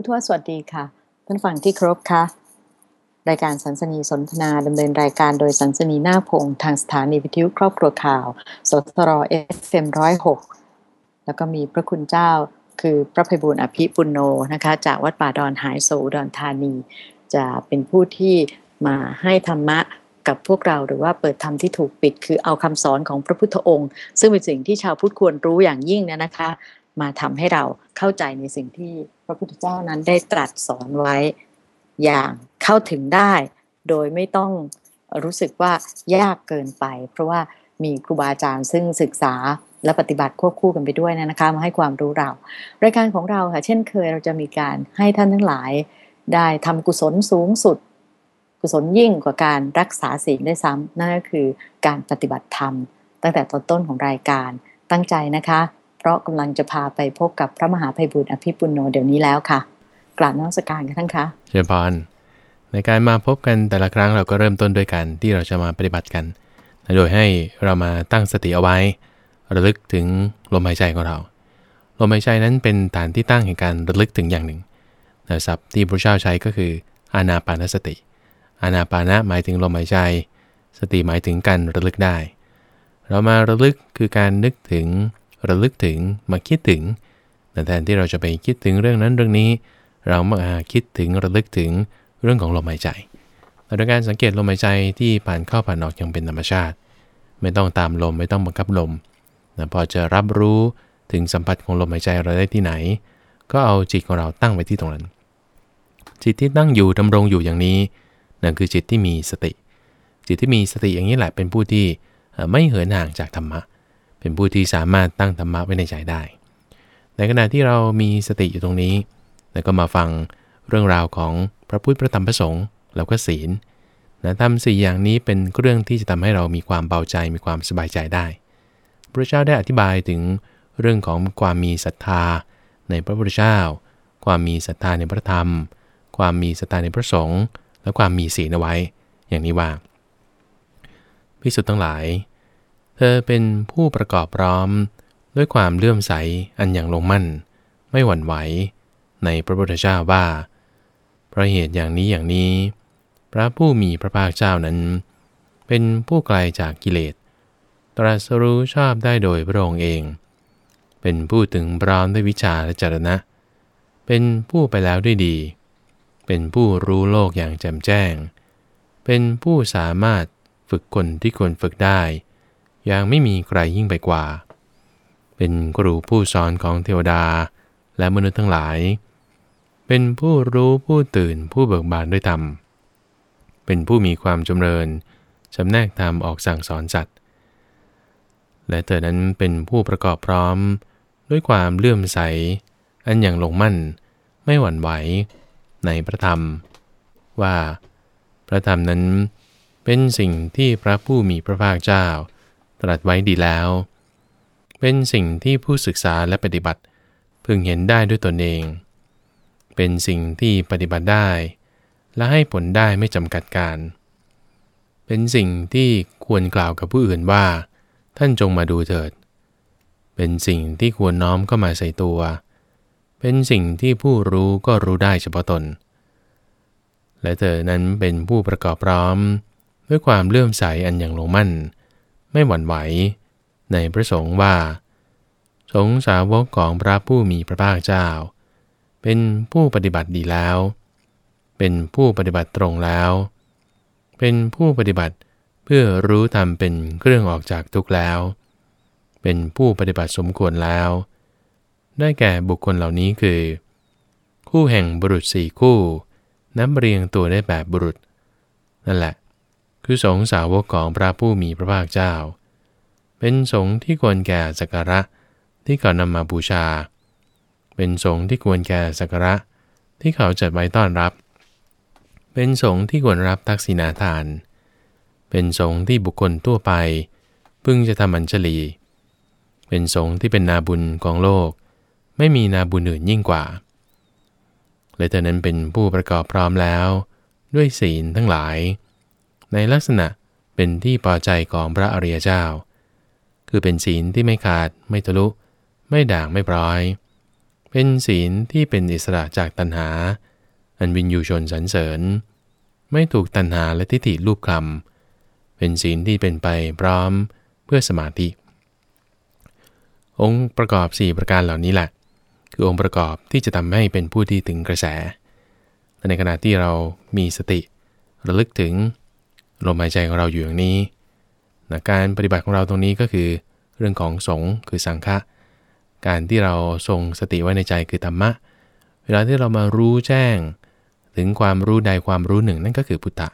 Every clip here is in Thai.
ผู้ทวสวัสดีค่ะท่านฟังที่ครบค่ะ รายการสันสนีสนทนาดำเนินรายการโดยสันสนีนาพงทางสถานีวิทยุครอบครัวข่าวสทรเอฟเอ็มร้อยหกแล้วก็มีพระคุณเจ้าคือพระภัยบุญอภิปุโนนะคะ จากวัดป่าดอนหายโสดอนธานี จะเป็นผู้ที่มาให้ธรรมะกับพวกเราหรือว่าเปิดธรรมที่ถูกปิด คือเอาคำสอนของพระพุทธองค์ ซึ่งเป็นสิ่งที่ชาวพุทธควรรู้อย่างยิ่งนะนะคะ มาทำให้เราเข้าใจในสิ่งที่ ระพุทธเจ้านั้นได้ตรัสสอนไว้อย่างเข้าถึงได้ โดยไม่ต้องรู้สึกว่ายากเกินไป เพราะว่ามีครูบาอาจารย์ซึ่งศึกษาและปฏิบัติควบคู่กันไปด้วยนะคะมาให้ความรู้เรา รายการของเราค่ะ เช่นเคยเราจะมีการให้ท่านทั้งหลาย ได้ทำกุศลสูงสุด กุศลยิ่งกว่าการรักษาศีลได้ซ้ำนั่นก็คือการปฏิบัติธรรม ตั้งแต่ตอนต้นของรายการตั้งใจนะคะ เพราะกำลังจะพาไปพบกับพระมหาภัยบุญอภิปุโนเดี๋ยวนี้แล้วค่ะ กราบนมัสการกันทั้งคะเชิญพรในการมาพบกันแต่ละครั้งเราก็เริ่มต้นด้วยกันที่เราจะมาปฏิบัติกัน โดยให้เรามาตั้งสติเอาไว้ ระลึกถึงลมหายใจของเรา ลมหายใจนั้นเป็นฐานที่ตั้งแห่งการระลึกถึงอย่างหนึ่งแต่ศัพท์ที่พระเจ้าใช้ก็คืออานาปานสติ อานาปานะหมายถึงลมหายใจ สติหมายถึงการระลึกได้ เรามาระลึกคือการนึกถึง ระลึกถึงมาคิดถึงแต่แทนที่เราจะไปคิดถึงเรื่องนั้นเรื่องนี้ เรามาคิดถึงระลึกถึงเรื่องของลมหายใจโดยการสังเกตลมหายใจที่ผ่านเข้าผ่านออกอย่างเป็นธรรมชาติ ไม่ต้องตามลมไม่ต้องบังคับลมนะพอจะรับรู้ถึงสัมผัสของลมหายใจเราได้ที่ไหน ก็เอาจิตของเราตั้งไว้ที่ตรงนั้น จิตที่ตั้งอยู่ดำรงอยู่อย่างนี้นั่นคือจิตที่มีสติ จิตที่มีสติอย่างนี้แหละเป็นผู้ที่ไม่เหินห่างจากธรรมะเเป็นผู้ที่สามารถตั้งธรรมะไว้ในใจได้ ในขณะที่เรามีสติอยู่ตรงนี้ แล้วก็มาฟังเรื่องราวของพระพุทธพระธรรมพระสงฆ์แล้วก็ศีลนะทำสี่อย่างนี้เป็นเรื่องที่จะทำให้เรามีความเบาใจมีความสบายใจได้ พระเจ้าได้อธิบายถึงเรื่องของความมีศรัทธาในพระพุทธเจ้า ความมีศรัทธาในพระธรรม ความมีศรัทธาในพระสงฆ์ และความมีศีลเอาไว้ อย่างนี้ว่าพิสุทธ์ทั้งหลาย เธอเป็นผู้ประกอบพร้อม ด้วยความเลื่อมใสอันอย่างลงมั่น ไม่หวั่นไหว ในพระพุทธเจ้าว่าเพราะเหตุอย่างนี้อย่างนี้ พระผู้มีพระภาคเจ้านั้น เป็นผู้ไกลจากกิเลส ตรัสรู้ชอบได้โดยพระองค์เอง เป็นผู้ถึงพร้อมด้วยวิชาและจรณะ เป็นผู้ไปแล้วด้วยดี เป็นผู้รู้โลกอย่างแจ่มแจ้ง เป็นผู้สามารถฝึกคนที่ควรฝึกได้ ย่างไม่มีใครยิ่งไปกว่า เป็นครูผู้สอนของเทวดาและมนุษย์ทั้งหลาย เป็นผู้รู้ผู้ตื่นผู้เบิกบานด้วยธรรม เป็นผู้มีความจำเริญจำแนกธรรมออกสั่งสอนสัตว์และเธอนั้นเป็นผู้ประกอบพร้อม ด้วยความเลื่อมใส อันอย่างลงมั่น ไม่หวั่นไหว ในพระธรรม ว่าพระธรรมนั้นเป็นสิ่งที่พระผู้มีพระภาคเจ้า ตรัสไว้ดีแล้ว เป็นสิ่งที่ผู้ศึกษาและปฏิบัติพึงเห็นได้ด้วยตนเอง เป็นสิ่งที่ปฏิบัติได้ และให้ผลได้ไม่จำกัดการ เป็นสิ่งที่ควรกล่าวกับผู้อื่นว่า ท่านจงมาดูเถิด เป็นสิ่งที่ควรน้อมเข้ามาใส่ตัว เป็นสิ่งที่ผู้รู้ก็รู้ได้เฉพาะตน และเธอนั้นเป็นผู้ประกอบพร้อม ด้วยความเลื่อมใสอันอย่างลงมั่น ไม่หวั่นไหว ในพระสงฆ์ว่า สงสาวกของพระผู้มีพระภาคเจ้า เป็นผู้ปฏิบัติดีแล้ว เป็นผู้ปฏิบัติตรงแล้ว เป็นผู้ปฏิบัติเพื่อรู้ธรรมเป็นเครื่องออกจากทุกข์แล้ว เป็นผู้ปฏิบัติสมควรแล้ว ได้แก่บุคคลเหล่านี้คือ คู่แห่งบุรุษสี่คู่นับเรียงตัวได้แบบบุรุษ นั่นแหละ คือสงสาวกของพระผู้มีพระภาคเจ้า เป็นสงที่ควรแก่สักการะที่ก่อนนำมาบูชา เป็นสงฆ์ที่ควรแก่สักการะที่เขาจัดไว้ต้อนรับ เป็นสงฆ์ที่ควรรับทักษิณาทาน เป็นสงฆ์ที่บุคคลทั่วไป พึ่งจะทำอัญชลี เป็นสงฆ์ที่เป็นนาบุญของโลก ไม่มีนาบุญอื่นยิ่งกว่า และเธอนั้นเป็นผู้ประกอบพร้อมแล้ว ด้วยศีลทั้งหลาย ในลักษณะเป็นที่พอใจของพระอริยเจ้า คือเป็นศีลที่ไม่ขาดไม่ทะลุ ไม่ด่างไม่ปร้อย เป็นศีลที่เป็นอิสระจากตัณหา อันวินยูชนสรรเสริญ ไม่ถูกตัณหาและทิฏฐิรูปคลำเป็นศีลที่เป็นไปพร้อมเพื่อสมาธิ องค์ประกอบ 4 ประการเหล่านี้แหละ คือองค์ประกอบที่จะทำให้เป็นผู้ที่ถึงกระแสและในขณะที่เรามีสติระลึกถึง ลมหายใจของเราอยู่อย่างนี้นะการปฏิบัติของเราตรงนี้ก็คือเรื่องของสงฆ์คือสังฆะการที่เราทรงสติไว้ในใจคือธรรมะ เวลาที่เรามารู้แจ้ง ถึงความรู้ใดความรู้หนึ่งนั่นก็คือพุทธะ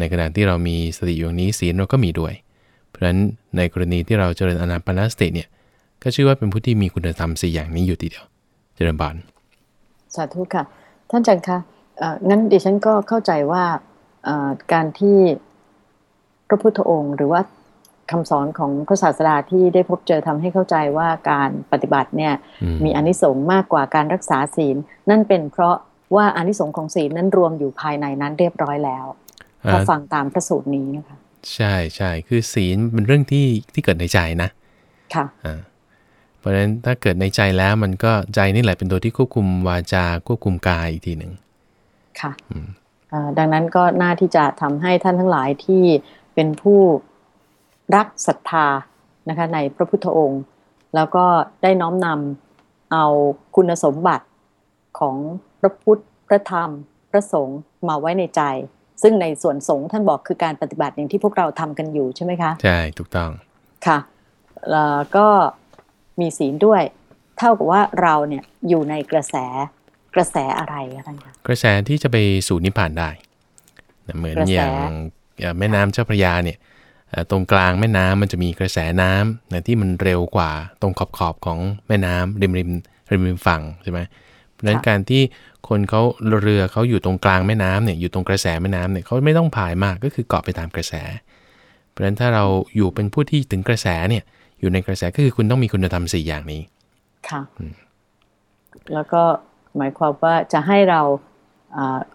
ในขณะที่เรามีสติอยู่นี้ศีลเราก็มีด้วย เพราะฉะนั้นในกรณีที่เราเจริญอนาปานสติเนี่ยก็ชื่อว่าเป็นผู้ที่มีคุณธรรมสี่อย่างนี้อยู่ทีเดียว เจริญบานสาธุค่ะ ท่านอาจารย์คะงั้นดิฉันก็เข้าใจว่า การที่พระพุทธองค์ หรือว่าคำสอนของพระศาสดาที่ได้พบเจอทำให้เข้าใจว่าการปฏิบัติเนี่ยมีอนิสงส์มากกว่าการรักษาศีล นั่นเป็นเพราะว่าอนิสงส์ของศีลนั้นรวมอยู่ภายในนั้นเรียบร้อยแล้วพอฟังตามพระสูตรนี้นะคะใช่ใช่คือศีลเป็นเรื่องที่ที่เกิดในใจนะค่ะเพราะฉะนั้นถ้าเกิดในใจแล้วมันก็ใจนี่แหละเป็นตัวที่ควบคุมวาจาควบคุมกายอีกทีหนึ่งค่ะ ดังนั้นก็น่าที่จะทำให้ท่านทั้งหลายที่เป็นผู้รักศรัทธานะคะในพระพุทธองค์ แล้วก็ได้น้อมนำเอาคุณสมบัติของพระพุทธ พระธรรม พระสงฆ์มาไว้ในใจ ซึ่งในส่วนสงฆ์ท่านบอกคือการปฏิบัติอย่างที่พวกเราทำกันอยู่ใช่ไหมคะ ใช่ถูกต้องค่ะแล้วก็มีศีลด้วย เท่ากับว่าเราเนี่ยอยู่ในกระแส กระแสอะไรอะไรคะกระแสที่จะไปสู่นิพพานได้เหมือนอย่างแม่น้ำเจ้าพระยาเนี่ยตรงกลางแม่น้ำมันจะมีกระแสน้ำนะที่มันเร็วกว่าตรงขอบขอบของแม่น้ำริมริมริมริมฝั่งใช่ไหมเพราะฉะนั้นการที่คนเขาเรือเขาอยู่ตรงกลางแม่น้ำเนี่ยอยู่ตรงกระแสแม่น้ำเนี่ยเขาไม่ต้องผายมากก็คือเกาะไปตามกระแส เพราะฉะนั้นถ้าเราอยู่เป็นผู้ที่ถึงกระแสเนี่ยอยู่ในกระแสก็คือคุณต้องมีคุณธรรมสี่อย่างนี้ค่ะแล้วก็ หมายความว่าจะให้เรา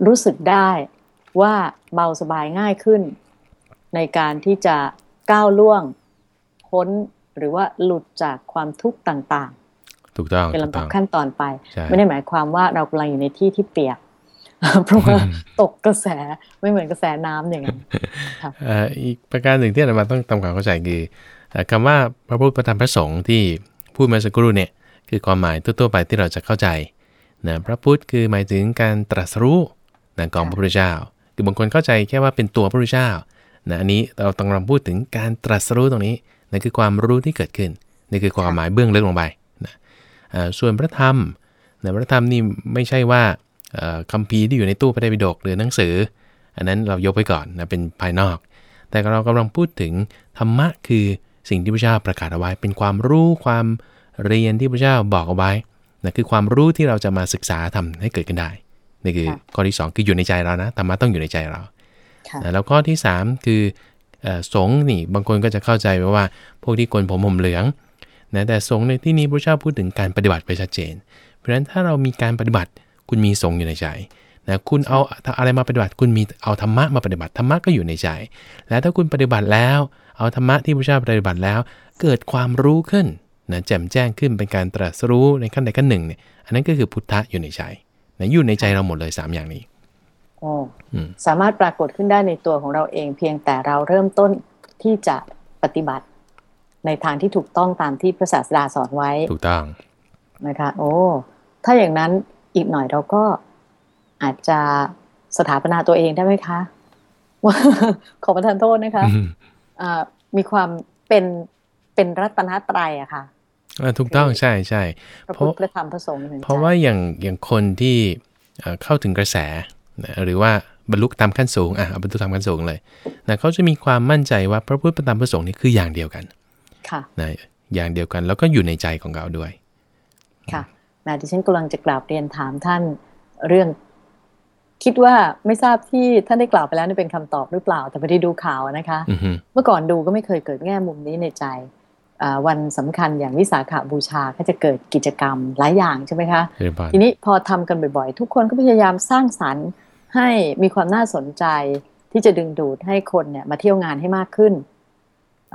รู้สึกได้ว่าเบาสบายง่ายขึ้น ในการที่จะก้าวล่วงพ้นหรือว่าหลุดจากความทุกข์ต่างๆ ถูกต้องเป็นลำดับขั้นตอนไป ไม่ได้หมายความว่าเรากำลังอยู่ในที่ที่เปียกเพราะว่าตกกระแสไม่เหมือนกระแสน้ำอย่างนั้นอีกประการหนึ่งที่เรามาต้องทำความเข้าใจคือคำว่าพระพุทธธรรมพระสงฆ์ที่พูดมาสักครู่เนี่ยคือความหมายทั่วๆไปที่เราจะเข้าใจ นะพระพุทธคือหมายถึงการตรัสรู้นะของพระพุทธเจ้า คือบางคนเข้าใจแค่ว่าเป็นตัวพระพุทธเจ้านะอันนี้เราต้องราพูดถึงการตรัสรู้ตรงนี้นั่นคือความรู้ที่เกิดขึ้นนี่คือความหมายเบื้องลึกลงไปนะส่วนพระธรรมนะพระธรรมนี่ไม่ใช่ว่าคำพีที่อยู่ในตู้พระไตรปิฎกหรือหนังสือ อันนั้นเรายกไปก่อนนะเป็นภายนอก แต่เรากำลังพูดถึงธรรมะคือสิ่งที่พระเจ้าประกาศเอาไว้ เป็นความรู้ความเรียนที่พระเจ้าบอกเอาไว้ นะคือความรู้ที่เราจะมาศึกษาทำให้เกิดขึ้นได้นี่คือข้อที่ 2 คืออยู่ในใจเรานะธรรมะต้องอยู่ในใจเราแล้วข้อที่ 3 คือสงนี่บางคนก็จะเข้าใจว่า พวกที่คนผมผมเหลืองนะแต่สงในที่นี้พระเจ้าพูดถึงการปฏิบัติไปชัดเจน เพราะฉะนั้นถ้าเรามีการปฏิบัติคุณมีสงอยู่ในใจนะคุณเอาอะไรมาปฏิบัติคุณมีเอาธรรมะมาปฏิบัติธรรมะก็อยู่ในใจ แล้วถ้าคุณปฏิบัติแล้ว เอาธรรมะที่พระเจ้าปฏิบัติแล้ว เกิดความรู้ขึ้น นะแจ่มแจ้งขึ้นเป็นการตรัสรู้ในขั้นใดขั้นหนึ่งเนี่ยอันนั้นก็คือพุทธะอยู่ในใจนะอยู่ในใจเราหมดเลย 3 อย่างนี้โอ้สามารถปรากฏขึ้นได้ในตัวของเราเอง เพียงแต่เราเริ่มต้นที่จะปฏิบัติ ในทางที่ถูกต้องตามที่พระศาสดาสอนไว้ถูกต้องนะคะ โอ้ถ้าอย่างนั้นอีกหน่อยเราก็อาจจะสถาปนาตัวเองได้ไหมคะว่าขอประทานโทษนะคะมีความเป็นเป็นรัตนตรัยอะค่ะ ถูกต้องใช่ใช่เพราะพระธรรมพระสงฆ์เพราะว่าอย่างอย่างคนที่เข้าถึงกระแสหรือว่าบรรลุตามขั้นสูงอะบรรลุตามขั้นสูงเลยนะเขาจะมีความมั่นใจว่าพระพุทธธรรมพระสงฆ์นี่คืออย่างเดียวกันค่ะนะอย่างเดียวกันแล้วก็อยู่ในใจของเราด้วย ค่ะนะที่ฉันกำลังจะกราบเรียนถามท่านเรื่อง คิดว่าไม่ทราบที่ท่านได้กล่าวไปแล้วนี่เป็นคำตอบหรือเปล่า แต่พอดีดูข่าวนะคะ เมื่อก่อนดูก็ไม่เคยเกิดแง่มุมนี้ในใจ วันสำคัญอย่างวิสาขาบูชาก็จะเกิดกิจกรรมหลายอย่างใช่ไหมคะ ทีนี้พอทำกันบ่อยๆ ทุกคนก็พยายามสร้างสรรค์ให้มีความน่าสนใจที่จะดึงดูดให้คนเนี่ยมาเที่ยวงานให้มากขึ้น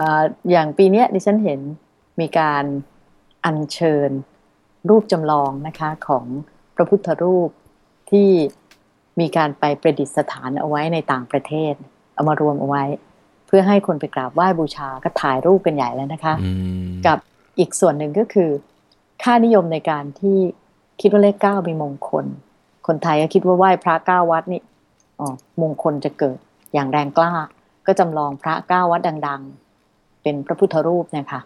ออย่างปีนี้ดิฉันเห็นมีการอัญเชิญรูปจำลองนะคะของพระพุทธรูปที่มีการไปประดิษฐานเอาไว้ในต่างประเทศ เอามารวมเอาไว้ เพื่อให้คนไปกราบไหว้บูชาก็ถ่ายรูปกันใหญ่แล้วนะคะ กับอีกส่วนหนึ่งก็คือ ค่านิยมในการที่คิดว่าเลขเก้ามีมงคล คนไทยก็คิดว่าไหว้พระเก้าวัดนี่อ๋อมงคลจะเกิดอย่างแรงกล้า ก็จำลองพระเก้าวัดดัง ๆ เป็นพระพุทธรูปเนี่ยค่ะ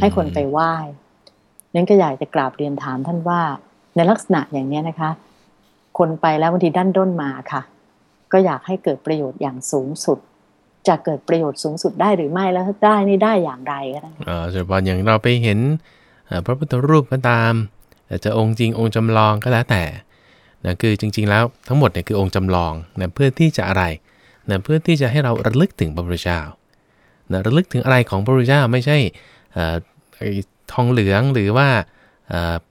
ให้คนไปไหว้นั้นก็อยากจะกราบเรียนถามท่านว่า ในลักษณะอย่างนี้นะคะ คนไปแล้วบางทีด้านด้นมาค่ะ ก็อยากให้เกิดประโยชน์อย่างสูงสุด จะเกิดประโยชน์สูงสุดได้หรือไม่แล้วถ้าได้นี่ได้อย่างไรก็ได้อ่าเฉพาะอย่างเราไปเห็นพระพุทธรูปก็ตามแต่จะองค์จริงองค์จำลองก็แล้วแต่นะคือจริง ๆ แล้วทั้งหมดเนี่ยคือองค์จำลองนะเพื่อที่จะอะไรนะเพื่อที่จะให้เราระลึกถึงพระพุทธเจ้านะระลึกถึงอะไรของพระพุทธเจ้าไม่ใช่ทองเหลืองหรือว่า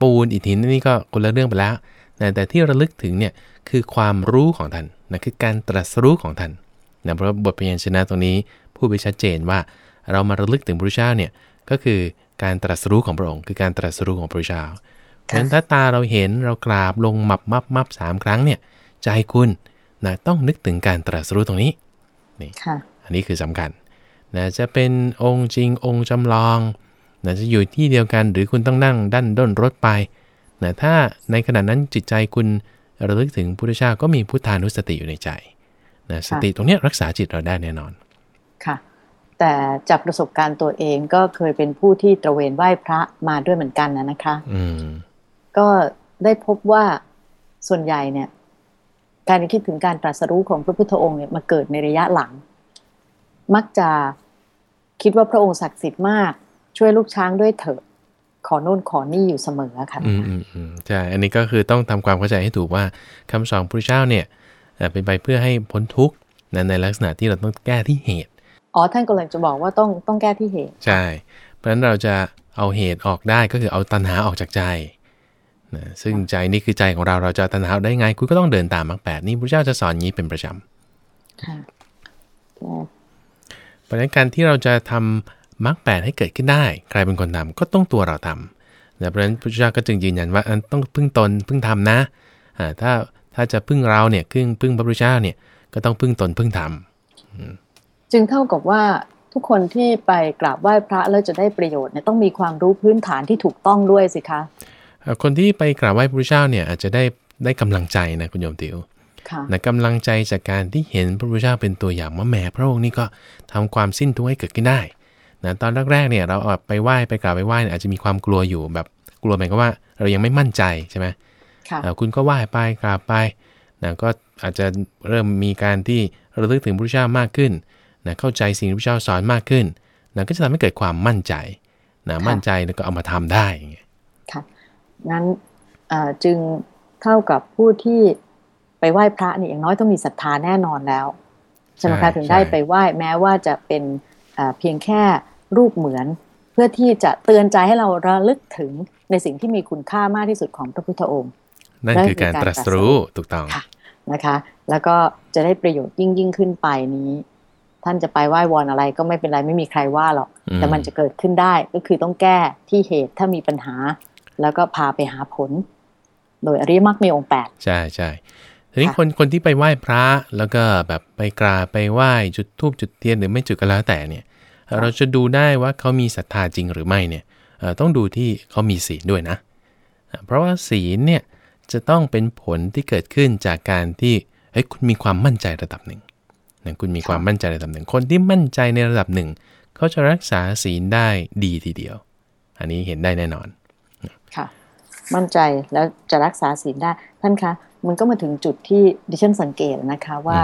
ปูนอิฐหินนี่ก็คนละเรื่องไปแล้วนะแต่ที่ระลึกถึงเนี่ยคือความรู้ของท่านนะคือการตรัสรู้ของท่าน นะเพราะบทพยัญชนะตรงนี้พูดไปชัดเจนว่า เรามาระลึกถึงพระพุทธเจ้าเนี่ยก็คือการตรัสรู้ของพระองค์ คือการตรัสรู้ของพระพุทธเจ้าเพราะฉะนั้นถ้าตาเราเห็นเรากราบลงมับมับมับสามครั้งเนี่ยใจคุณนะต้องนึกถึงการตรัสรู้ตรงนี้นี่อันนี้คือสำคัญนะจะเป็นองค์จริงองค์จำลองนะจะอยู่ที่เดียวกันหรือคุณต้องนั่งด้านด้นรถไปนะถ้าในขณะนั้นจิตใจคุณระลึกถึงพุทธเจ้าก็มีพุทธานุสติอยู่ในใจ นะสติตรงนี้รักษาจิตเราได้แน่นอนค่ะ แต่จากประสบการณ์ตัวเองก็เคยเป็นผู้ที่ตระเวนไหว้พระมาด้วยเหมือนกันนะนะคะอืมก็ได้พบว่าส่วนใหญ่เนี่ย การคิดถึงการตรัสรู้ของพระพุทธองค์เนี่ยมาเกิดในระยะหลัง มักจะคิดว่าพระองค์ศักดิ์สิทธิ์มาก ช่วยลูกช้างด้วยเถิดขอโน่นขอนี่อยู่เสมอค่ะอืมอืมอืมใช่ อันนี้ก็คือต้องทำความเข้าใจให้ถูกว่าคำสอนพระเจ้าเนี่ย เป็นไปเพื่อให้พ้นทุกข์ในลักษณะที่เราต้องแก้ที่เหตุ อ๋อ ท่านกำลังจะบอกว่าต้องต้องแก้ที่เหตุ ใช่ เพราะฉะนั้นเราจะเอาเหตุออกได้ก็คือเอาตัณหาออกจากใจนะซึ่งใจนี่คือใจของเราเราจะตัณหาได้ไง คุณก็ต้องเดินตามมรรคแปดนี่พระเจ้าจะสอนงี้เป็นประจำค่ะเพราะฉะนั้นการที่เราจะทำมรรคแปดให้เกิดขึ้นได้ ใครเป็นคนทำก็ต้องตัวเราทำนะเพราะฉะนั้นพระเจ้าก็จึงยืนยันว่าต้องพึ่งตนพึ่งทำนะอ่าถ้า ถ้าจะพึ่งเราเนี่ยพึ่งพึ่งพระพุทธเจ้าเนี่ยก็ต้องพึ่งตนพึ่งทำจึงเท่ากับว่าทุกคนที่ไปกราบไหว้พระแล้วจะได้ประโยชน์เนี่ยต้องมีความรู้พื้นฐานที่ถูกต้องด้วยสิคะคนที่ไปกราบไหว้พระพุทธเจ้าเนี่ยอาจจะได้ได้กำลังใจนะคุณโยมติวนะกำลังใจจากการที่เห็นพระพุทธเจ้าเป็นตัวอย่างว่าแม่พระองค์นี่ก็ทำความสิ้นทุกข์ให้เกิดขึ้นได้นะตอนแรกๆเนี่ยเราออกไปไหว้ไปกราบไปไหว้อาจจะมีความกลัวอยู่แบบกลัวหมายก็ว่า เรายังไม่มั่นใจใช่ไหม คุณก็ไหว้ไปกราบไปนะก็อาจจะเริ่มมีการที่ระลึกถึงพระพุทธเจ้ามากขึ้นนะเข้าใจสิ่งที่พระเจ้าสอนมากขึ้นนะก็จะทำให้เกิดความมั่นใจนะมั่นใจแล้วก็เอามาทำได้อย่างเงี้ยค่ะงั้นจึงเท่ากับผู้ที่ไปไหว้พระนี่อย่างน้อยต้องมีศรัทธาแน่นอนแล้วใช่ไหมคะถึงได้ไปไหว้แม้ว่าจะเป็นเพียงแค่รูปเหมือน เพื่อที่จะเตือนใจให้เราระลึกถึงในสิ่งที่มีคุณค่ามากที่สุดของพระพุทธองค์ นั่นคือการตรัสรู้ถูกต้องนะคะ แล้วก็จะได้ประโยชน์ยิ่งยิ่งขึ้นไปนี้ ท่านจะไปไหว้วอนอะไรก็ไม่เป็นไรไม่มีใครว่าหรอก แต่มันจะเกิดขึ้นได้ก็คือต้องแก้ที่เหตุถ้ามีปัญหา แล้วก็พาไปหาผล โดยอริยมรรคมีองค์แปดใช่ใช่ทีนี้คนคนที่ไปไหว้พระแล้วก็แบบไปกราบไปไหว้จุดทูบจุดเทียนหรือไม่จุดก็แล้วแต่เนี่ย เราจะดูได้ว่าเขามีศรัทธาจริงหรือไม่เนี่ยต้องดูที่เขามีศีลด้วยนะ เพราะว่าศีลเนี่ย จะต้องเป็นผลที่เกิดขึ้นจากการที่เฮ้ยคุณมีความมั่นใจระดับหนึ่งนะคุณมีความมั่นใจระดับหนึ่ง คนที่มั่นใจในระดับหนึ่ง เขาจะรักษาศีลได้ดีทีเดียว อันนี้เห็นได้แน่นอน ค่ะ มั่นใจแล้วจะรักษาศีลได้ ท่านคะ มันก็มาถึงจุดที่ดิฉันสังเกตนะคะว่า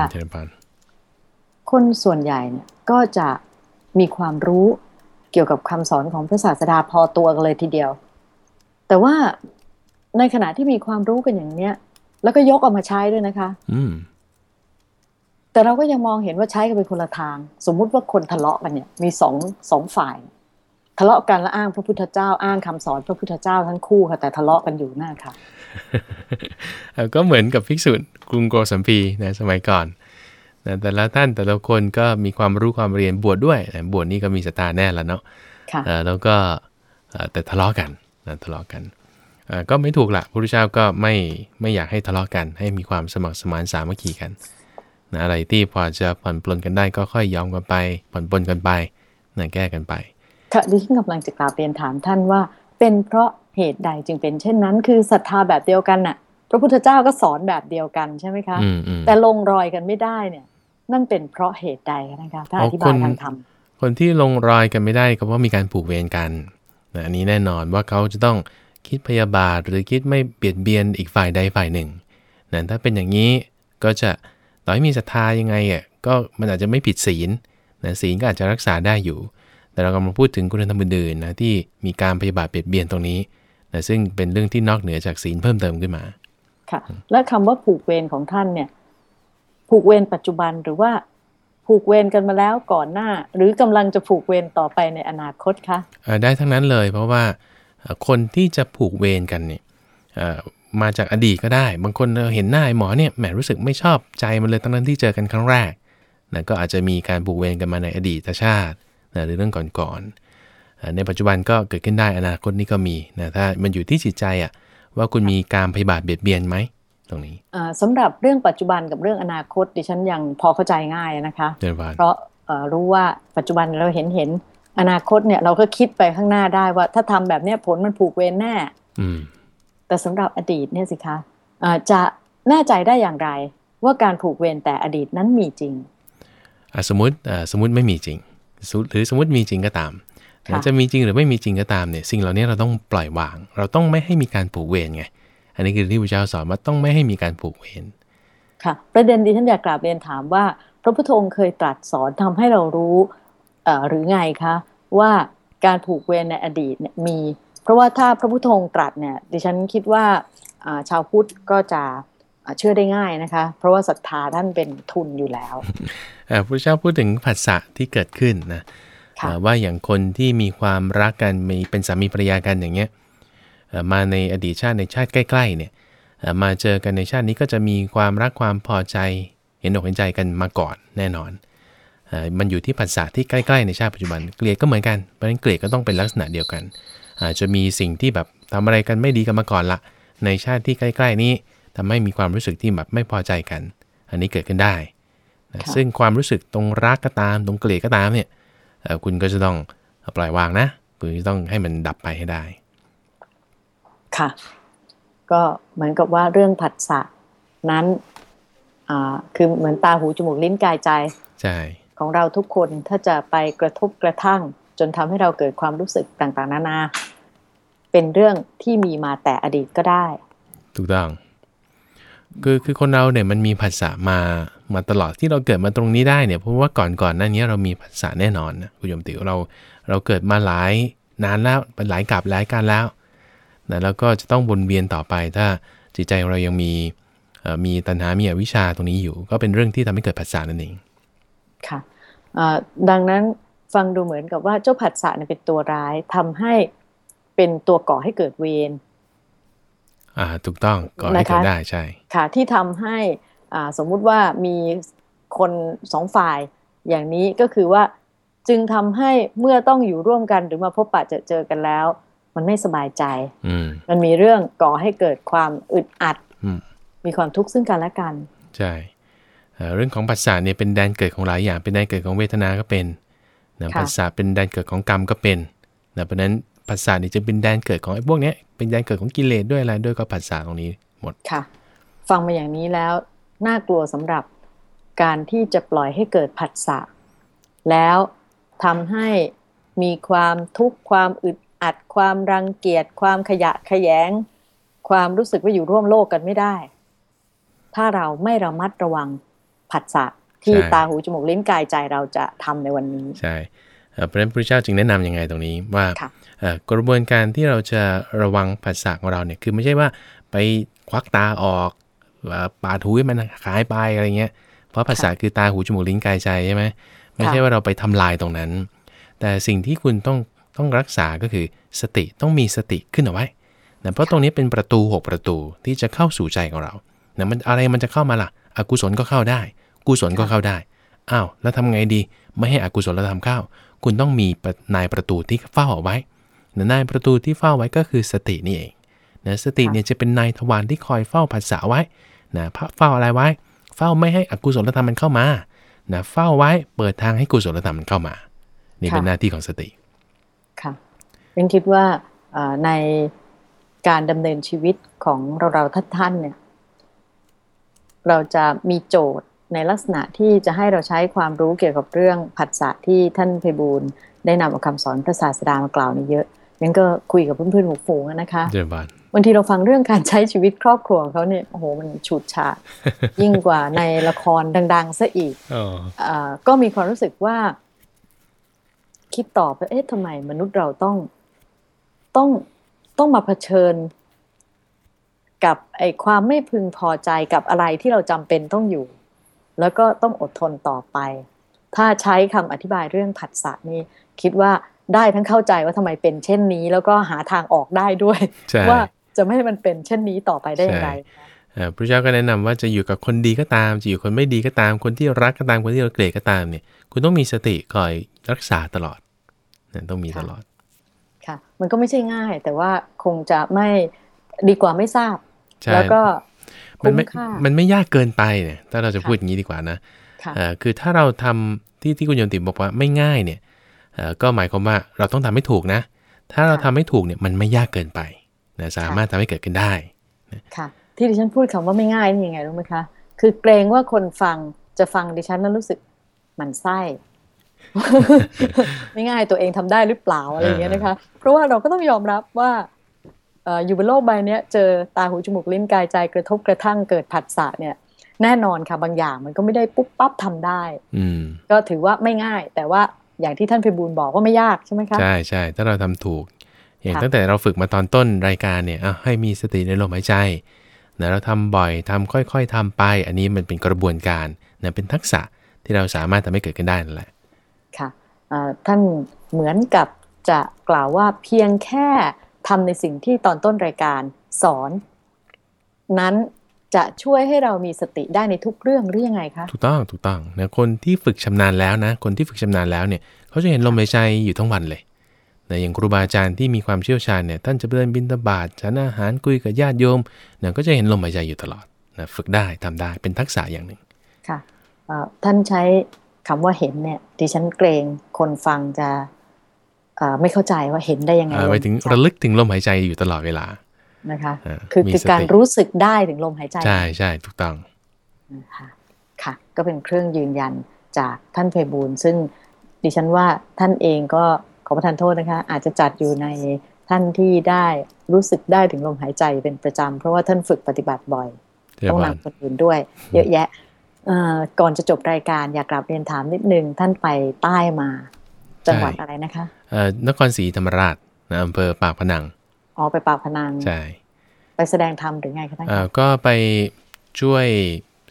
คนส่วนใหญ่เนี่ยก็จะมีความรู้เกี่ยวกับคำสอนของพระศาสดาพอตัวกันเลยทีเดียว แต่ว่า ในขณะที่มีความรู้กันอย่างเนี้ย แล้วก็ยกออกมาใช้ด้วยนะคะ อืมแต่เราก็ยังมองเห็นว่าใช้กันเป็นคนละทาง สมมุติว่าคนทะเลาะกันเนี่ย มีสองสองฝ่าย ทะเลาะกันแล้วอ้างพระพุทธเจ้าอ้างคำสอนพระพุทธเจ้าทั้งคู่ค่ะ แต่ทะเลาะกันอยู่นั่นค่ะก็เหมือนกับภิกษุกรุงโกสัมพีนะสมัยก่อนนะแต่ละท่านแต่ละคนก็มีความรู้ความเรียนบวชดด้วยบวชนี่ก็มีสตาแน่แล้วเนาะแล้วก็แต่ทะเลาะกันนะทะเลาะกันอ่า ก็ไม่ถูกละพระพุทธเจ้าก็ไม่ไม่อยากให้ทะเลาะกัน ให้มีความสมัครสมานสามัคคีกันนะอะไรที่พอจะผ่อนปลนกันได้ก็ค่อยยอมกันไปผ่อนปลนกันไปนะแก้กันไปค่ะดิฉันกำลังจะกราบเรียนถามท่านว่า เป็นเพราะเหตุใดจึงเป็นเช่นนั้น คือศรัทธาแบบเดียวกันน่ะ พระพุทธเจ้าก็สอนแบบเดียวกันใช่ไหมคะอืมอืมแต่ลงรอยกันไม่ได้เนี่ย นั่นเป็นเพราะเหตุใดนะคะถ้าอธิบายทางธรรมคนที่ลงรอยกันไม่ได้ก็เพราะมีการผูกเวรกันนะอันนี้แน่นอนว่าเขาจะต้อง คิดพยาบาทหรือคิดไม่เบียดเบียนอีกฝ่ายใดฝ่ายหนึ่งนะถ้าเป็นอย่างนี้ก็จะต่อให้มีศรัทธายังไงอะก็มันอาจจะไม่ผิดศีลนะศีลก็อาจจะรักษาได้อยู่ แต่เรากำลังพูดถึงคุณธรรมอื่นๆนะที่มีการพยาบาทเบียดเบียนตรงนี้นะซึ่งเป็นเรื่องที่นอกเหนือจากศีลเพิ่มเติมขึ้นมา ค่ะ และคำว่าผูกเวรของท่านเนี่ยผูกเวรปัจจุบันหรือว่าผูกเวรกันมาแล้วก่อนหน้า หรือกำลังจะผูกเวรต่อไปในอนาคตคะเอ่อได้ทั้งนั้นเลยเพราะว่าเอ่อ คนที่จะผูกเวรกันเนี่ยเอ่อมาจากอดีตก็ได้ บางคนเห็นหน้าไอ้หมอเนี่ยแหมรู้สึกไม่ชอบใจมันเลยตั้งนั้นที่เจอกันครั้งแรกนะก็อาจจะมีการผูกเวรกันมาในอดีตชาตินะหรือเรื่องก่อนๆเอ่อในปัจจุบันก็เกิดขึ้นได้อนาคตนี่ก็มีนะถ้ามันอยู่ที่จิตใจอะว่าคุณมีการพยาบาทเบียดเบียนไหมตรงนี้อ่าสำหรับเรื่องปัจจุบันกับเรื่องอนาคตดิฉันยังพอเข้าใจง่ายนะคะเดินผ่านเพราะเอ่อรู้ว่าปัจจุบันเราเห็นเห็น อนาคตเนี่ยเราก็คิดไปข้างหน้าได้ว่า ถ้าทำแบบเนี้ยผลมันผูกเวรแน่อืมแต่สำหรับอดีตเนี่ยสิคะอ่าจะแน่ใจได้อย่างไร ว่าการผูกเวรแต่อดีตนั้นมีจริงอะสมมติอะสมมติไม่มีจริงสมมุติหรือสมมติมีจริงก็ตามค่ะจะมีจริงหรือไม่มีจริงก็ตามเนี่ยสิ่งเหล่านี้เราต้องปล่อยวาง เราต้องไม่ให้มีการผูกเวรไงอันนี้คือที่พระเจ้าสอนว่าต้องไม่ให้มีการผูกเวรค่ะ ประเด็นดิฉันอยากกราบเรียนถามว่า พระพุทธองค์เคยตรัสสอนทำให้เรารู้เอ่อหรือไงคะ ว่าการผูกเวรในอดีตเนี่ยมี เพราะว่าถ้าพระพุทธองค์ตรัสเนี่ยดิฉันคิดว่าอ่าชาวพุทธก็จะอ่าเชื่อได้ง่ายนะคะ เพราะว่าศรัทธาท่านเป็นทุนอยู่แล้วเอ่อพระเจ้าพูดถึงผัสสะที่เกิดขึ้นนะค่ะเอ่อว่าอย่างคนที่มีความรักกันมีเป็นสามีภรรยากันอย่างเงี้ยเอ่อมาในอดีตชาติในชาติใกล้ๆเนี่ยเอ่อมาเจอกันในชาตินี้ก็จะมีความรักความพอใจ เห็นอกเห็นใจกันมาก่อนแน่นอนเอ่อ มันอยู่ที่ผัสสะที่ใกล้ๆในชาติปัจจุบัน เกลียดก็เหมือนกัน เพราะฉะนั้นเกลียดก็ต้องเป็นลักษณะเดียวกัน อาจจะมีสิ่งที่แบบทำอะไรกันไม่ดีกันมาก่อนละ ในชาติที่ใกล้ ๆ นี้ทำให้มีความรู้สึกที่แบบไม่พอใจกัน อันนี้เกิดขึ้นได้นะค่ะซึ่งความรู้สึกตรงรักก็ตาม ตรงเกลียดก็ตามเนี่ยเอ่อคุณก็จะต้องปล่อยวางนะ คุณจะต้องให้มันดับไปให้ได้ ค่ะ ก็เหมือนกับว่าเรื่องผัสสะนั้นอ่าคือเหมือนตาหูจมูกลิ้นกายใจ ใช่ ของเราทุกคนถ้าจะไปกระทบกระทั่ง จนทำให้เราเกิดความรู้สึกต่างๆ นานา เป็นเรื่องที่มีมาแต่อดีตก็ได้ ถูกต้อง คือคือคนเราเนี่ยมันมีภาษามามาตลอดที่เราเกิดมาตรงนี้ได้เนี่ยเพราะว่าก่อนก่อนหน้านี้เรามีภาษาแน่นอนนะคุณโยมติวเราเราเกิดมาหลายนานแล้วเป็นหลายกับหลายการแล้วนะแล้วก็จะต้องวนเวียนต่อไปถ้าจิตใจของเรายังมีมีตัณหา มีอวิชชาตรงนี้อยู่ ก็เป็นเรื่องที่ทำให้เกิดภาษานั่นเอง ค่ะอ่าดังนั้นฟังดูเหมือนกับว่าเจ้าผัสสะเนี่ยเป็นตัวร้ายทำให้เป็นตัวก่อให้เกิดเวรอ่าถูกต้องก่อให้นะคะเกิดได้ใช่ ค่ะ ที่ทำให้อ่าสมมุติว่ามีคนสองฝ่ายอย่างนี้ก็คือว่าจึงทำให้เมื่อต้องอยู่ร่วมกันหรือมาพบปะเจอเจอกันแล้ว มันไม่สบายใจอืมมันมีเรื่องก่อให้เกิดความอึดอัดอืมมีความทุกข์ซึ่งกันและกัน ใช่ เอ่อเรื่องของภาษาเนี่ยเป็นแดนเกิดของหลายอย่าง เป็นแดนเกิดของเวทนาก็เป็นนะค่ะภาษาเป็นแดนเกิดของกรรมก็เป็นนะเพราะฉะนั้นภาษานี่จึงเป็นแดนเกิดของไอ้พวกเนี้ยเป็นแดนเกิดของกิเลสด้วยอะไรด้วยก็ภาษาตรงนี้หมดค่ะ ฟังมาอย่างนี้แล้วน่ากลัวสำหรับการที่จะปล่อยให้เกิดผัสสะแล้วทำให้มีความทุกข์ความอึดอัดความรังเกียจความขยะแขยง ความรู้สึกว่าอยู่ร่วมโลกกันไม่ได้ ถ้าเราไม่ระมัดระวัง ผัสสะที่ใช่ตาหูจมูกลิ้นกายใจเราจะทำในวันนี้ ใช่เอ่อเพราะฉะนั้นพระเจ้าจึงแนะนำยังไงตรงนี้ว่าค่ะเอ่อกระบวนการที่เราจะระวังภาษาของเราเนี่ยคือไม่ใช่ว่าไปควักตาออกเอ่อปาดหูให้มันหายไปอะไรเงี้ย เพราะภาษาคือตาหูจมูกลิ้นกายใจใช่ไหมไม่ใช่ว่าเราไปทำลายตรงนั้น แต่สิ่งที่คุณต้องต้องรักษาก็คือสติต้องมีสติขึ้นเอาไว้นะเพราะตรงนี้เป็นประตู 6 ประตูที่จะเข้าสู่ใจของเรานะมันอะไรมันจะเข้ามาล่ะ อกุศลก็เข้าได้ กุศลก็เข้าได้ อ้าว แล้วทำไงดี ไม่ให้อกุศลธรรมเข้า คุณต้องมีนายประตูที่เฝ้าเอาไว้ นายประตูที่เฝ้าไว้ก็คือสตินี่เองนนะสติเนี่ยจะเป็นนายทวารที่คอยเฝ้าผัสสะไว้นะเฝ้าอะไรไว้ เฝ้าไม่ให้อกุศลธรรมมันเข้ามานะเฝ้าไว้เปิดทางให้กุศลธรรมมันเข้ามา นี่เป็นหน้าที่ของสติ ค่ะเป็นคิดว่าในการดำเนินชีวิตของเราเราท่านท่านเนี่ย เราจะมีโจทย์ในลักษณะที่จะให้เราใช้ความรู้เกี่ยวกับเรื่องผัสสะที่ท่านเพบูลได้นำเอาคำสอนพระศาสดามากล่าวในเยอะงั้นก็คุยกับเพื่อนๆหมู่ฝูงนะคะเจบานบางทีเราฟังเรื่องการใช้ชีวิตครอบครัวเขาเนี่ยโอ้โหมันฉูดฉาดยิ่งกว่าในละครดังๆซะอีกอก็มีความรู้สึกว่า คิดต่อไปเอ๊ะทำไมมนุษย์เราต้องต้องต้องมาเผชิญ กับไอ้ความไม่พึงพอใจกับอะไรที่เราจำเป็นต้องอยู่ แล้วก็ต้องอดทนต่อไป ถ้าใช้คำอธิบายเรื่องผัสสะนี่คิดว่าได้ทั้งเข้าใจว่าทำไมเป็นเช่นนี้ แล้วก็หาทางออกได้ด้วย ว่าจะไม่ให้มันเป็นเช่นนี้ต่อไปได้อย่างไรพระเจ้าก็แนะนำว่าจะอยู่กับคนดีก็ตาม จะอยู่คนไม่ดีก็ตาม คนที่รักก็ตาม คนที่เราเกลียดก็ตามเนี่ย คุณต้องมีสติคอยรักษาตลอดนั่นต้องมีตลอด ค่ะ มันก็ไม่ใช่ง่าย แต่ว่าคงจะไม่ดีกว่าไม่ทราบ แล้วก็มันไม่มันไม่ยากเกินไปเนี่ยถ้าเราจะพูดอย่างนี้ดีกว่านะคือถ้าเราทำที่ที่คุณโยมติบอกว่าไม่ง่ายเนี่ยก็หมายความว่าเราต้องทำให้ถูกนะ ถ้าเราทำให้ถูกเนี่ยมันไม่ยากเกินไปนะสามารถทำให้เกิดขึ้นได้ค่ะ ที่ดิฉันพูดคำว่าไม่ง่ายนี่ยังไงรู้ไหมคะ คือเกรงว่าคนฟังจะฟังดิฉันนั้นรู้สึกมันไส้ไม่ง่ายตัวเองทำได้หรือเปล่าอะไรอย่างเงี้ยนะคะ เพราะว่าเราก็ต้องยอมรับว่า อยู่บนโลกใบนี้เจอตาหูจมูกลิ้นกายใจกระทบกระทั่งเกิดผัสสะเนี่ย แน่นอนค่ะบางอย่างมันก็ไม่ได้ปุ๊บปั๊บทำได้อืก็ถือว่าไม่ง่าย แต่ว่าอย่างที่ท่านพิบูลบอกว่าไม่ยากใช่ไหมคะใช่ใช่ถ้าเราทำถูก อย่างตั้งแต่เราฝึกมาตอนต้นรายการเนี่ยให้มีสติในลมหายใจนะเราทำบ่อยทำค่อย ๆทำไป อันนี้มันเป็นกระบวนการนะเป็นทักษะที่เราสามารถทำให้เกิดขึ้นได้นั่นแหละค่ะท่านเหมือนกับจะกล่าวว่าเพียงแค่ ทำในสิ่งที่ตอนต้นรายการสอน นั้นจะช่วยให้เรามีสติได้ในทุกเรื่องหรือยังไงคะ ถูกต้องถูกต้องนะคนที่ฝึกชำนาญแล้วนะ คนที่ฝึกชำนาญแล้วเนี่ยเขาจะเห็นลมหายใจอยู่ทั้งวันเลยนะอย่างครูบาอาจารย์ที่มีความเชี่ยวชาญเนี่ยท่านจะเดินบินตบาทฉันอาหารคุยกับญาติโยมเนี่ยก็จะเห็นลมหายใจอยู่ตลอดนะฝึกได้ทำได้เป็นทักษะอย่างหนึ่งค่ะท่านใช้คำว่าเห็นเนี่ยดิฉันเกรงคนฟังจะ ไม่เข้าใจว่าเห็นได้ยังไงไปถึงระลึกถึงลมหายใจอยู่ตลอดเวลานะคะคือคือการรู้สึกได้ถึงลมหายใจ ใช่ใช่ถูกต้องค่ะค่ะ ก็เป็นเครื่องยืนยันจากท่านเพบูลซึ่งดิฉันว่าท่านเองก็ขอประทานโทษนะคะ อาจจะจัดอยู่ในท่านที่ได้รู้สึกได้ถึงลมหายใจเป็นประจำ เพราะว่าท่านฝึกปฏิบัติบ่อย ต้องนำคนอื่นด้วย เยอะแยะก่อนจะจบรายการอยากกลับเรียนถามนิดนึงท่านไปใต้มา จังหวัดอะไรนะคะ นครศรีธรรมราชนะอำเภอปากพนังอ๋อไปปากพนังใช่ไปแสดงธรรมหรือไงคะท่านก็ไปช่วย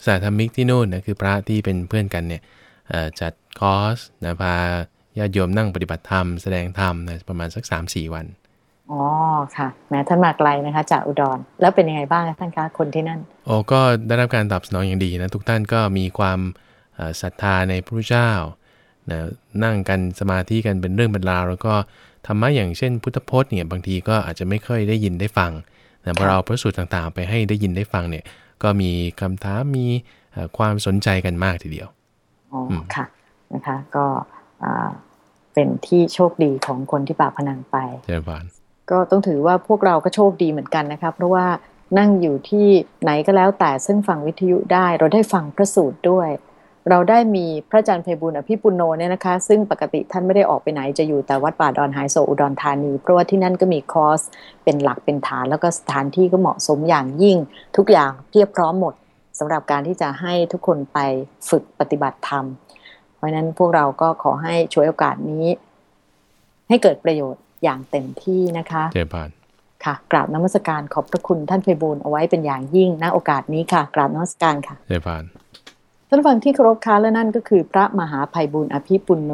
สาธมิกที่นู่นนะคือพระที่เป็นเพื่อนกันเนี่ยจัดคอร์สนะพาญาติโยมนั่งปฏิบัติธรรมแสดงธรรมนะประมาณสัก3่วันอ๋อค่ะแม้ท่านมาไกลนะคะจากอุดร แล้วเป็นยังไงบ้างท่านคะคนที่นั่นโอ้ก็ได้รับการตอบสนองอย่างดีนะทุกท่านก็มีความศรัทธาในพระพุทธเจ้า นะนั่งกันสมาธิกันเป็นเรื่องเป็นราว แล้วก็ธรรมะอย่างเช่น พุทธพจน์เนี่ยบางทีก็อาจจะไม่ค่อยได้ยินได้ฟังแต่พอเราพระสูตรต่างๆ ไปให้ได้ยินได้ฟังเนี่ย ก็มีคำถามมีความสนใจกันมากทีเดียวอ๋อค่ะนะคะ ก็เป็นที่โชคดีของคนที่ปากพนังไปใช่ปานก็ต้องถือว่าพวกเราก็โชคดีเหมือนกันนะคะเพราะว่านั่งอยู่ที่ไหนก็แล้วแต่ซึ่งฟังวิทยุได้เราได้ฟังพระสูตรด้วย เราได้มีพระอาจารย์เพบุญอภิปุโนเนี่ยนะคะ ซึ่งปกติท่านไม่ได้ออกไปไหนจะอยู่แต่วัดป่าดอนหายโศอุดรธานี เพราะว่าที่นั่นก็มีคอร์สเป็นหลักเป็นฐาน แล้วก็สถานที่ก็เหมาะสมอย่างยิ่ง ทุกอย่างเพียบพร้อมหมดสำหรับการที่จะให้ทุกคนไปฝึกปฏิบัติธรรม เพราะนั้นพวกเราก็ขอให้ช่วยโอกาสนี้ ให้เกิดประโยชน์อย่างเต็มที่นะคะเจพานค่ะกราบนมัสการขอบพระคุณท่านเพบูลเอาไว้เป็นอย่างยิ่งณโอกาสนี้ค่ะ กราบนมัสการค่ะเจพาน ท่านฟังที่เคารพค้าและนั่นก็คือพระมหาภัยบุญอภิปุณโน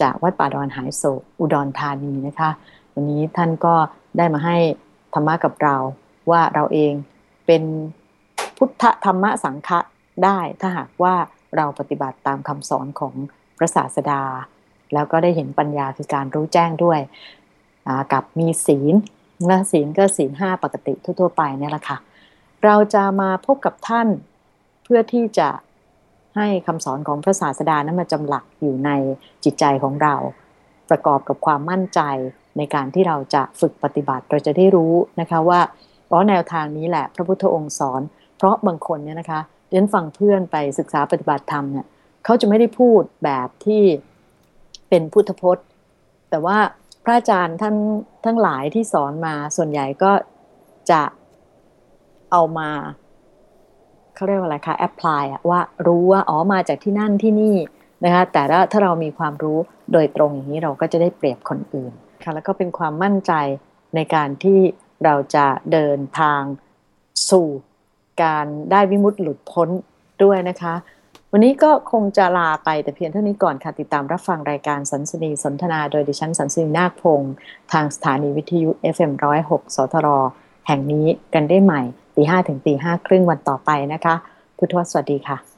จากวัดป่าดอนหายโศกอุดรธานีนะคะ วันนี้ท่านก็ได้มาให้ธรรมะกับเราว่าเราเองเป็นพุทธธรรมะสังฆะได้ถ้าหากว่าเราปฏิบัติตามคำสอนของพระศาสดา แล้วก็ได้เห็นปัญญาคือการรู้แจ้งด้วยกับมีศีลและศีลก็ศีลห้าปกติทั่วๆไปนี่แหละค่ะ เราจะมาพบกับท่านเพื่อที่จะ ให้คำสอนของพระศาสดานั้นมาจำหลักอยู่ในจิตใจของเรา ประกอบกับความมั่นใจในการที่เราจะฝึกปฏิบัติเราจะได้รู้นะคะว่าอ๋อแนวทางนี้แหละ พระพุทธองค์สอน เพราะบางคนเนี่ยนะคะเรียนฟังเพื่อนไปศึกษาปฏิบัติธรรมเนี่ยเขาจะไม่ได้พูดแบบที่เป็นพุทธพจน์ แต่ว่าพระอาจารย์ท่านทั้งหลายที่สอนมาส่วนใหญ่ก็จะเอามา เขาเรียกว่าอะไรคะแอพพลายว่ารู้ว่าอ๋อมาจากที่นั่นที่นี่นะคะแต่ถ้าถ้าเรามีความรู้โดยตรงอย่างนี้เราก็จะได้เปรียบคนอื่นค่ะแล้วก็เป็นความมั่นใจในการที่เราจะเดินทางสู่การได้วิมุตติหลุดพ้นด้วยนะคะ วันนี้ก็คงจะลาไปแต่เพียงเท่านี้ก่อนค่ะติดตามรับฟังรายการสันสนีสนทนาโดยดิฉันสันสนีนาคพงศ์ทางสถานีวิทยุ FM106 สทรแห่งนี้กันได้ใหม่ ตีห้าถึงตีห้าครึ่งวันต่อไปนะคะ พุทธวสวัสดีค่ะ